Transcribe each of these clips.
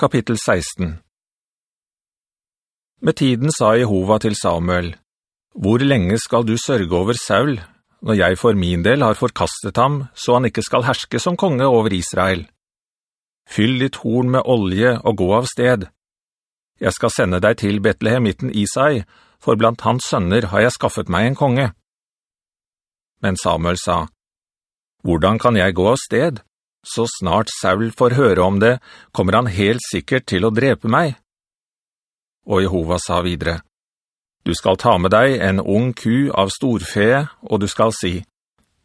kapittel 16 Med tiden sa Jehova til Samuel, «Hvor lenge skal du sørge over Saul, når jeg for min del har forkastet ham, så han ikke skal herske som konge over Israel? Fyll ditt horn med olje og gå av sted. Jeg skal sende deg til Betlehemitten Isai, for blant hans sønner har jeg skaffet meg en konge.» Men Samuel sa, «Hvordan kan jeg gå av sted? Så snart Saul får høre om det, kommer han helt sikkert til å drepe meg.» Og Jehova sa videre, «Du skal ta med deg en ung ku av storfe, og du skal si,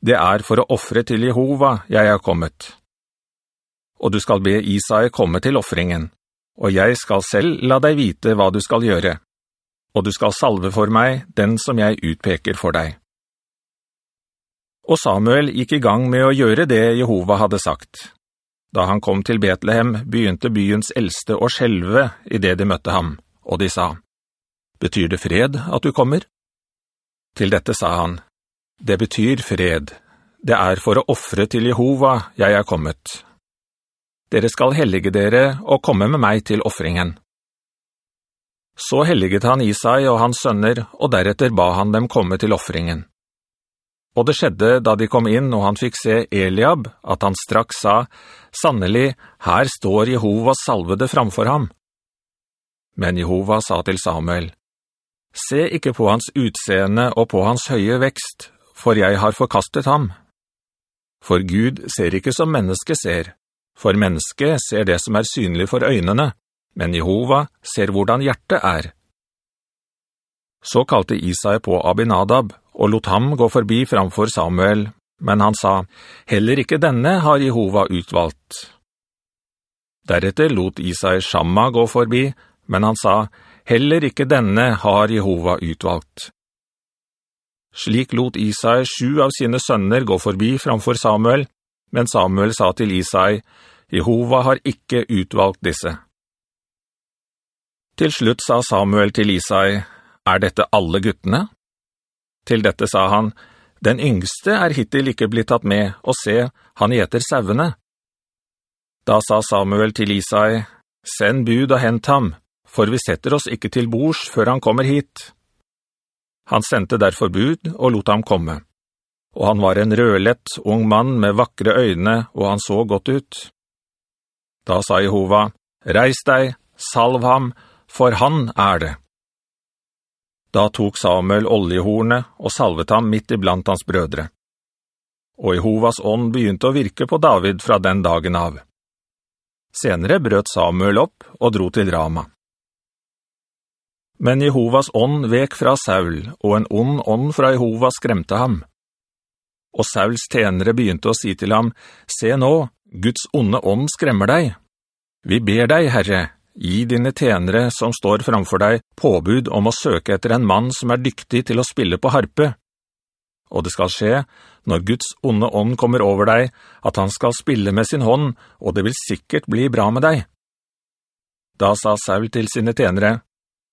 «Det er for å offre til Jehova jeg er kommet.» Og du skal be Isai komme til offringen, og jeg skal selv la deg vite hva du skal gjøre, og du skal salve for meg den som jeg utpeker for deg. Og Samuel gikk i gang med å gjøre det Jehova hadde sagt. Da han kom til Betlehem, begynte byens eldste å skjelve i det de møtte ham, og de sa, «Betyr det fred at du kommer?» Til dette sa han, «Det betyr fred. Det er for å offre til Jehova jeg er kommet. Dere skal hellige dere og komme med meg til offringen.» Så helliget han Isai og hans sønner, og deretter ba han dem komme til offringen. Og det skjedde da de kom inn og han fikk se Eliab, at han straks sa, «Sannelig, her står Jehovas salvede framfor ham.» Men Jehova sa til Samuel, «Se ikke på hans utseende og på hans høye vekst, for jeg har forkastet ham. For Gud ser ikke som menneske ser, for menneske ser det som er synlig for øynene, men Jehova ser hvordan hjertet er.» Så kalte Isai på Abinadab, og lot ham gå forbi framfor Samuel, men han sa, «Heller ikke denne har Jehova utvalgt.» Deretter lot Isai Shamma gå forbi, men han sa, «Heller ikke denne har Jehova utvalgt.» Slik lot Isai sju av sine sønner gå forbi framfor Samuel, men Samuel sa til Isai, «Jehova har ikke utvalgt disse.» Til slutt sa Samuel til Isai, «Er dette alle guttene?» Til dette sa han, «Den yngste er hittil ikke blitt tatt med, og se, han gjeter sauene.» Da sa Samuel til Isai, «Send bud og hent ham, for vi setter oss ikke til bords før han kommer hit.» Han sendte derfor bud og lot ham komme. Og han var en rødlett, ung mann med vakre øyne, og han så godt ut. Da sa Jehova, «Reis deg, salv ham, for han er det.» Da tok Samuel oljehornet og salvet ham midt iblant hans brødre. Og Jehovas ånd begynte å virke på David fra den dagen av. Senere brøt Samuel opp og dro til Rama. Men Jehovas ånd vek fra Saul, og en ond ånd fra Jehova skremte ham. Og Sauls tenere begynte å si til ham, «Se nå, Guds onde ånd skremmer deg. Vi ber deg, Herre, Gi dine tenere som står framfor deg påbud om å søke etter en mann som er dyktig til å spille på harpe. Og det skal skje, når Guds onde ånd kommer over deg, at han skal spille med sin hånd, og det vil sikkert bli bra med deg. Da sa Saul til sine tenere,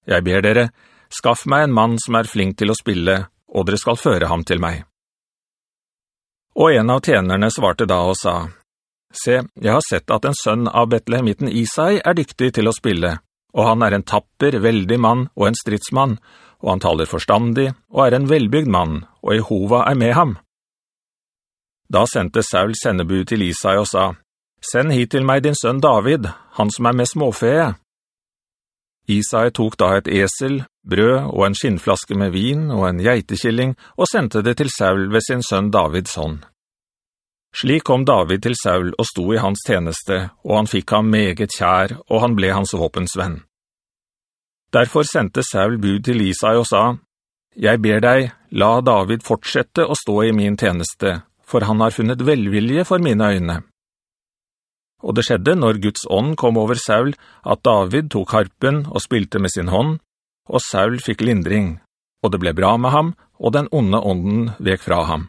«Jeg ber dere, skaff meg en mann som er flink til å spille, og dere skal føre ham til meg.» Og en av tjenerne svarte da og sa, Se, jeg har sett at en sønn av Betlehemitten Isai er dyktig til å spille, og han er en tapper, veldig mann og en stridsmann, og han taler forstandig og er en velbygd mann, og Jehova er med ham. Da sendte Saul sendebud til Isai og sa, «Send hit til meg din sønn David, han som er med småfeet.» Isai tok da et esel, brød og en skinnflaske med vin og en geitekilling og sendte det til Saul ved sin sønn Davids hånd. Slik kom David til Saul og sto i hans tjeneste, og han fikk ham meget kjær, og han ble hans våpensvenn. Derfor sendte Saul bud til Isai og sa, «Jeg ber deg, la David fortsette å stå i min tjeneste, for han har funnet velvilje for mine øyne.» Og det skjedde når Guds ånd kom over Saul, at David tok harpen og spilte med sin hånd, og Saul fikk lindring, og det ble bra med ham, og den onde ånden vek fra ham.